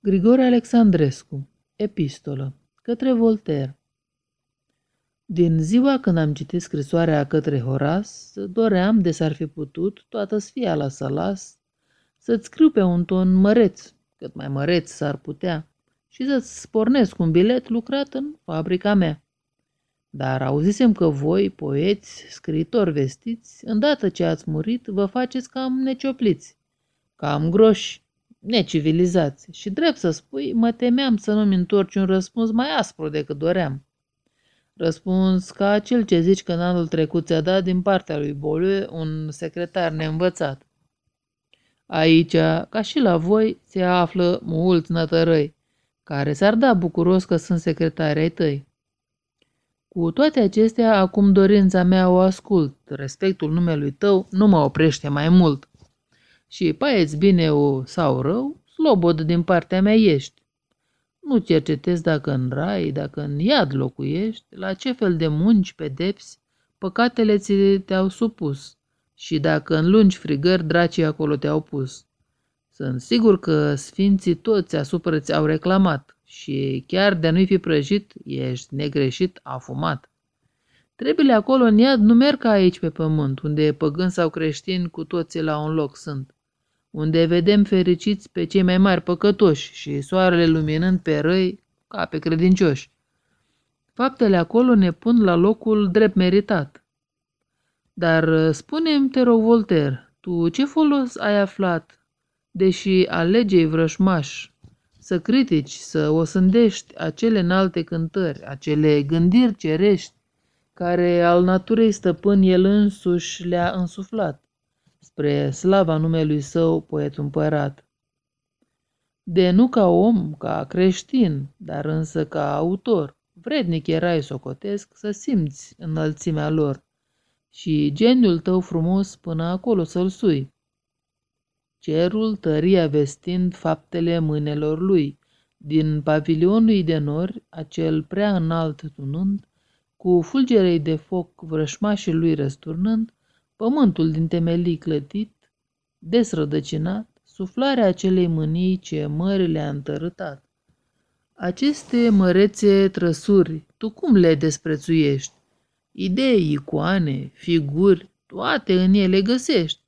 Grigore Alexandrescu Epistolă Către Voltaire Din ziua când am citit scrisoarea către Horas, doream, de s-ar fi putut, toată sfiala să las, să-ți scriu pe un ton măreț, cât mai măreț s-ar putea, și să-ți pornesc un bilet lucrat în fabrica mea. Dar auzisem că voi, poeți, scriitori vestiți, îndată ce ați murit, vă faceți cam neciopliți, cam groși, necivilizați. Și drept să spui, mă temeam să nu-mi întorci un răspuns mai aspru decât doream. Răspuns ca cel ce zici că în anul trecut ți-a dat din partea lui Boliu un secretar neînvățat. Aici, ca și la voi, se află mulți nătărăi, care s-ar da bucuros că sunt secretari ai tăi. Cu toate acestea, acum dorința mea o ascult, respectul numelui tău nu mă oprește mai mult. Și paieți bine o sau rău, slobod din partea mea ești. Nu cercetezi dacă în rai, dacă în iad locuiești, la ce fel de munci, pedepsi, păcatele ți te-au supus și dacă în lungi frigări dracii acolo te-au pus. Sunt sigur că sfinții toți asupra ți-au reclamat și chiar de nu-i fi prăjit, ești negreșit afumat. Treburile acolo în iad nu merg ca aici pe pământ, unde păgâni sau creștini cu toții la un loc sunt, unde vedem fericiți pe cei mai mari păcătoși și soarele luminând pe răi ca pe credincioși. Faptele acolo ne pun la locul drept meritat. Dar spune-mi, te rog, Voltaire, tu ce folos ai aflat, deși alegei vrășmaș, să critici, să osândești acele înalte cântări, acele gândiri cerești, care al naturei stăpân el însuși le-a însuflat, spre slava numelui său poet împărat. De nu ca om, ca creștin, dar însă ca autor, vrednic erai socotesc să simți înălțimea lor și geniul tău frumos până acolo să-l sui cerul tăria vestind faptele mânelor lui, din pavilionul de nori, acel prea înalt tunând, cu fulgerei de foc vrășmașii lui răsturnând, pământul din temelii clătit, desrădăcinat, suflarea acelei mânii ce mările a întărâtat. Aceste mărețe trăsuri, tu cum le desprețuiești? Idei, icoane, figuri, toate în ele găsești.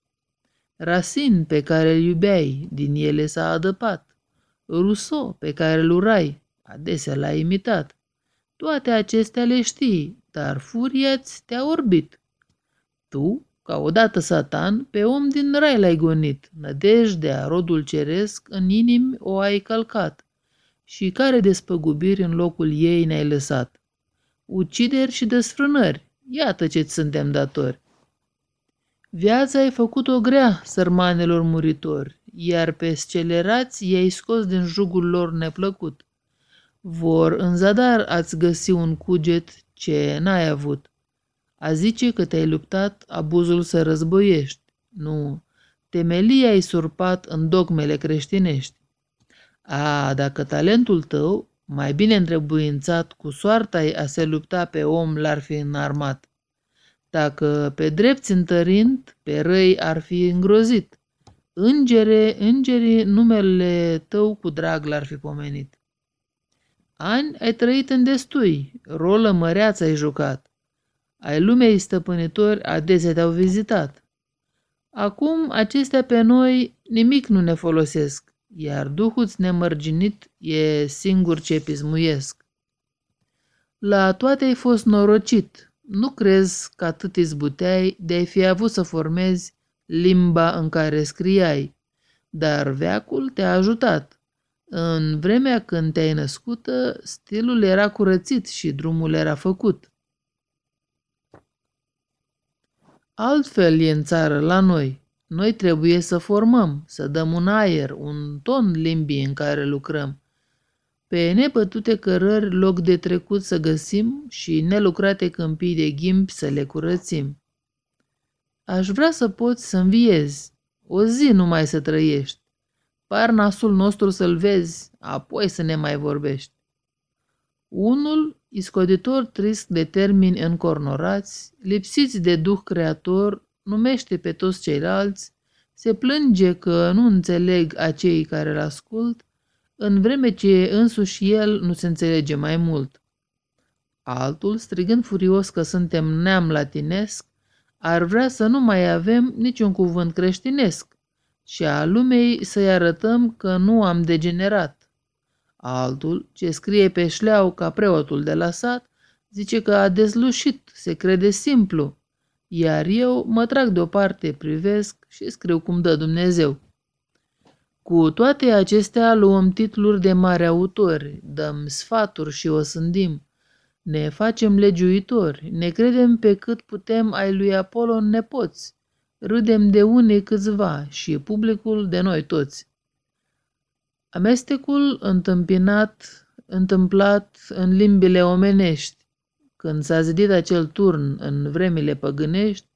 Rasin pe care îl iubeai, din ele s-a adăpat. Rousseau pe care îl urai, adesea l-a imitat. Toate acestea le știi, dar furia te-a orbit. Tu, ca odată satan, pe om din rai l-ai gonit, nădejdea, rodul ceresc, în inimi o ai călcat. Și care despăgubiri în locul ei ne-ai lăsat? Ucideri și desfrânări, iată ce-ți suntem datori. Viața ai făcut-o grea sărmanelor muritori, iar pe scelerați i-ai scos din jugul lor neplăcut. Vor în zadar ați găsi un cuget ce n-ai avut. A zice că te-ai luptat abuzul să războiești. Nu, temelia ai surpat în dogmele creștinești. A, dacă talentul tău, mai bine întrebuințat cu soarta a se lupta pe om l-ar fi înarmat. Dacă pe drept întărind, pe răi ar fi îngrozit. Îngere, îngerii numele tău cu drag l-ar fi pomenit. Ani ai trăit în destui, rolă măreață ai jucat. Ai lumei stăpânitori adesea te-au vizitat. Acum acestea pe noi nimic nu ne folosesc, iar Duhul-ți nemărginit e singur ce pismuiesc. La toate ai fost norocit, nu crezi că atât izbuteai de a fi avut să formezi limba în care scriai, dar veacul te-a ajutat. În vremea când te-ai născută, stilul era curățit și drumul era făcut. Altfel e în țară la noi. Noi trebuie să formăm, să dăm un aer, un ton limbii în care lucrăm. Pe nepătute cărări loc de trecut să găsim și nelucrate câmpii de ghimpi să le curățim. Aș vrea să poți să înviezi, o zi numai să trăiești, par nasul nostru să-l vezi, apoi să ne mai vorbești. Unul, iscoditor trist de termeni încornorați, lipsiți de duh creator, numește pe toți ceilalți, se plânge că nu înțeleg acei care îl ascult în vreme ce însuși el nu se înțelege mai mult. Altul, strigând furios că suntem neam latinesc, ar vrea să nu mai avem niciun cuvânt creștinesc și a lumei să-i arătăm că nu am degenerat. Altul, ce scrie pe șleau ca preotul de la sat, zice că a dezlușit, se crede simplu, iar eu mă trag deoparte, privesc și scriu cum dă Dumnezeu. Cu toate acestea luăm titluri de mari autori, dăm sfaturi și o sândim. Ne facem legiuitori, ne credem pe cât putem ai lui Apollo nepoți, râdem de unii câțiva și publicul de noi toți. Amestecul întâmpinat, întâmplat în limbile omenești, când s-a zidit acel turn în vremile păgânești,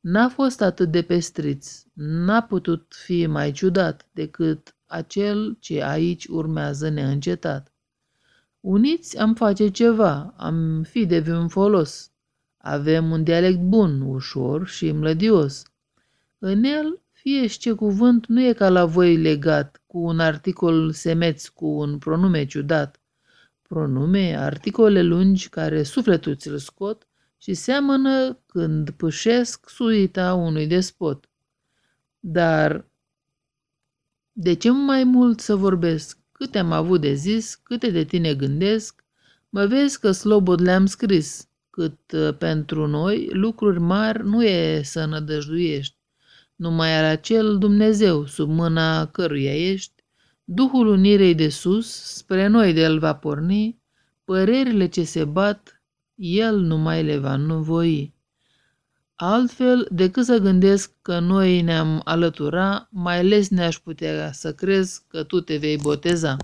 n-a fost atât de pestriț, n-a putut fi mai ciudat decât acel ce aici urmează neîncetat. Uniți am face ceva, am fi de vreun folos. Avem un dialect bun, ușor și mlădios. În el, fie ce cuvânt nu e ca la voi legat, cu un articol semeț, cu un pronume ciudat. Pronume, articole lungi care sufletul ți-l scot și seamănă când pâșesc suita unui despot. Dar de ce mai mult să vorbesc? Câte am avut de zis, câte de tine gândesc, mă vezi că slobod le-am scris, cât uh, pentru noi lucruri mari nu e să nădăjduiești. Numai al acel Dumnezeu sub mâna căruia ești, Duhul unirei de sus, spre noi de el va porni, părerile ce se bat, el numai le va voi. Altfel decât să gândesc că noi ne-am alătura, mai ales ne-aș putea să crezi că tu te vei boteza.